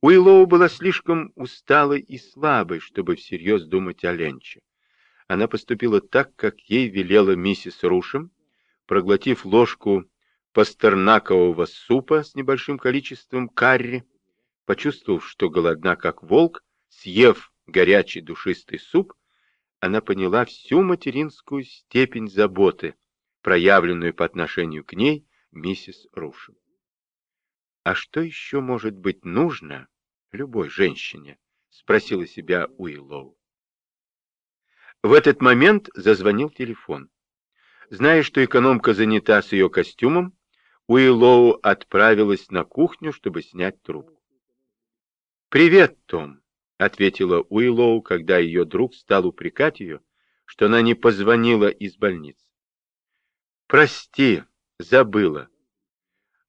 Уиллоу была слишком усталой и слабой, чтобы всерьез думать о Ленче. Она поступила так, как ей велела миссис Рушем, проглотив ложку пастернакового супа с небольшим количеством карри, почувствовав, что голодна как волк, съев горячий душистый суп, она поняла всю материнскую степень заботы, проявленную по отношению к ней миссис Рушем. «А что еще может быть нужно любой женщине?» — спросила себя Уиллоу. В этот момент зазвонил телефон. Зная, что экономка занята с ее костюмом, Уиллоу отправилась на кухню, чтобы снять трубку. «Привет, Том», — ответила Уиллоу, когда ее друг стал упрекать ее, что она не позвонила из больницы. «Прости, забыла.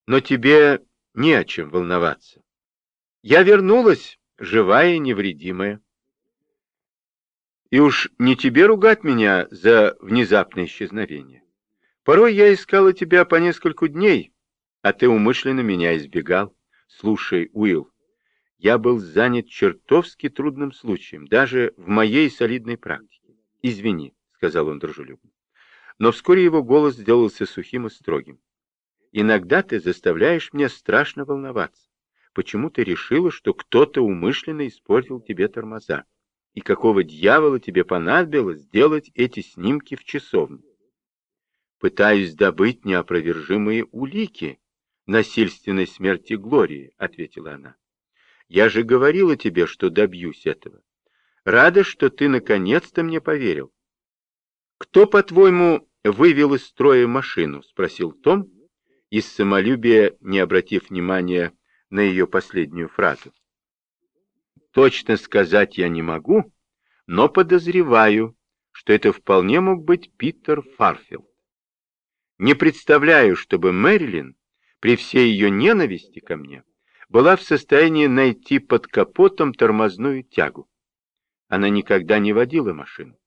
Но тебе не о чем волноваться. Я вернулась, живая и невредимая. И уж не тебе ругать меня за внезапное исчезновение. Порой я искала тебя по нескольку дней, а ты умышленно меня избегал. Слушай, Уилл, я был занят чертовски трудным случаем, даже в моей солидной практике. Извини, сказал он дружелюбно. Но вскоре его голос сделался сухим и строгим. Иногда ты заставляешь меня страшно волноваться. Почему ты решила, что кто-то умышленно испортил тебе тормоза? И какого дьявола тебе понадобилось сделать эти снимки в часовне? Пытаюсь добыть неопровержимые улики насильственной смерти Глории, ответила она. Я же говорила тебе, что добьюсь этого. Рада, что ты наконец-то мне поверил. Кто, по-твоему, вывел из строя машину? Спросил Том, из самолюбия не обратив внимания на ее последнюю фразу. Точно сказать я не могу, но подозреваю, что это вполне мог быть Питер Фарфилд. Не представляю, чтобы Мэрилин, при всей ее ненависти ко мне, была в состоянии найти под капотом тормозную тягу. Она никогда не водила машину.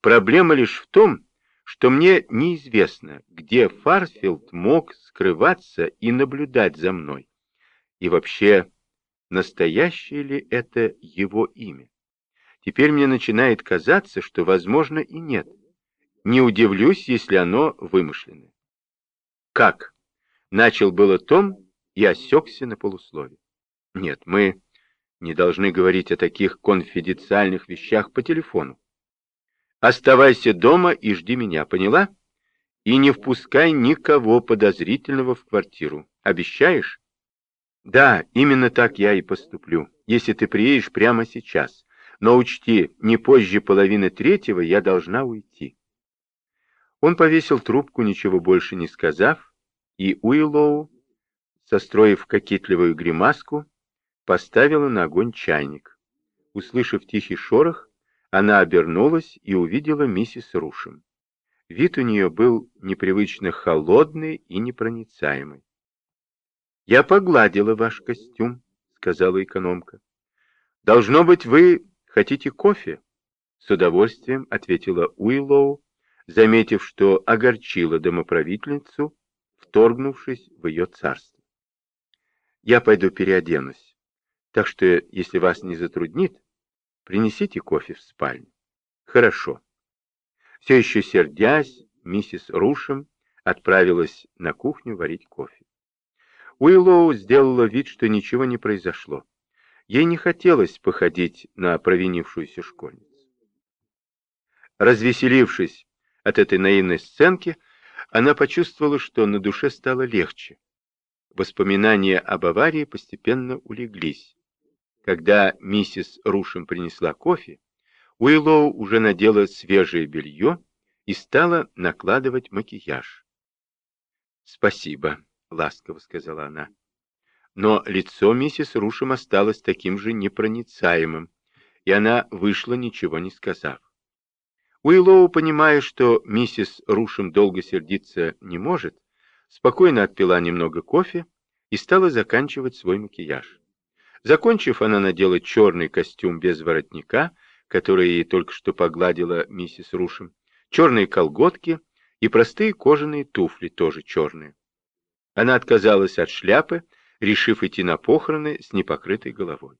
Проблема лишь в том, что мне неизвестно, где Фарфилд мог скрываться и наблюдать за мной. И вообще, настоящее ли это его имя? Теперь мне начинает казаться, что, возможно, и нет. Не удивлюсь, если оно вымышленное. Как? Начал было Том и осекся на полуслове. Нет, мы не должны говорить о таких конфиденциальных вещах по телефону. Оставайся дома и жди меня, поняла? И не впускай никого подозрительного в квартиру. Обещаешь? Да, именно так я и поступлю, если ты приедешь прямо сейчас. Но учти, не позже половины третьего я должна уйти. Он повесил трубку, ничего больше не сказав, и Уиллоу, состроив кокетливую гримаску, поставила на огонь чайник. Услышав тихий шорох, она обернулась и увидела миссис Рушем. Вид у нее был непривычно холодный и непроницаемый. «Я погладила ваш костюм», — сказала экономка. «Должно быть, вы хотите кофе?» С удовольствием ответила Уиллоу, заметив, что огорчила домоправительницу, вторгнувшись в ее царство. «Я пойду переоденусь, так что, если вас не затруднит, Принесите кофе в спальню. Хорошо. Все еще сердясь, миссис Рушем отправилась на кухню варить кофе. Уиллоу сделала вид, что ничего не произошло. Ей не хотелось походить на провинившуюся школьницу. Развеселившись от этой наивной сценки, она почувствовала, что на душе стало легче. Воспоминания об аварии постепенно улеглись. Когда миссис Рушем принесла кофе, Уиллоу уже надела свежее белье и стала накладывать макияж. «Спасибо», — ласково сказала она. Но лицо миссис Рушем осталось таким же непроницаемым, и она вышла, ничего не сказав. Уиллоу, понимая, что миссис Рушем долго сердиться не может, спокойно отпила немного кофе и стала заканчивать свой макияж. Закончив, она надела черный костюм без воротника, который ей только что погладила миссис Рушем, черные колготки и простые кожаные туфли, тоже черные. Она отказалась от шляпы, решив идти на похороны с непокрытой головой.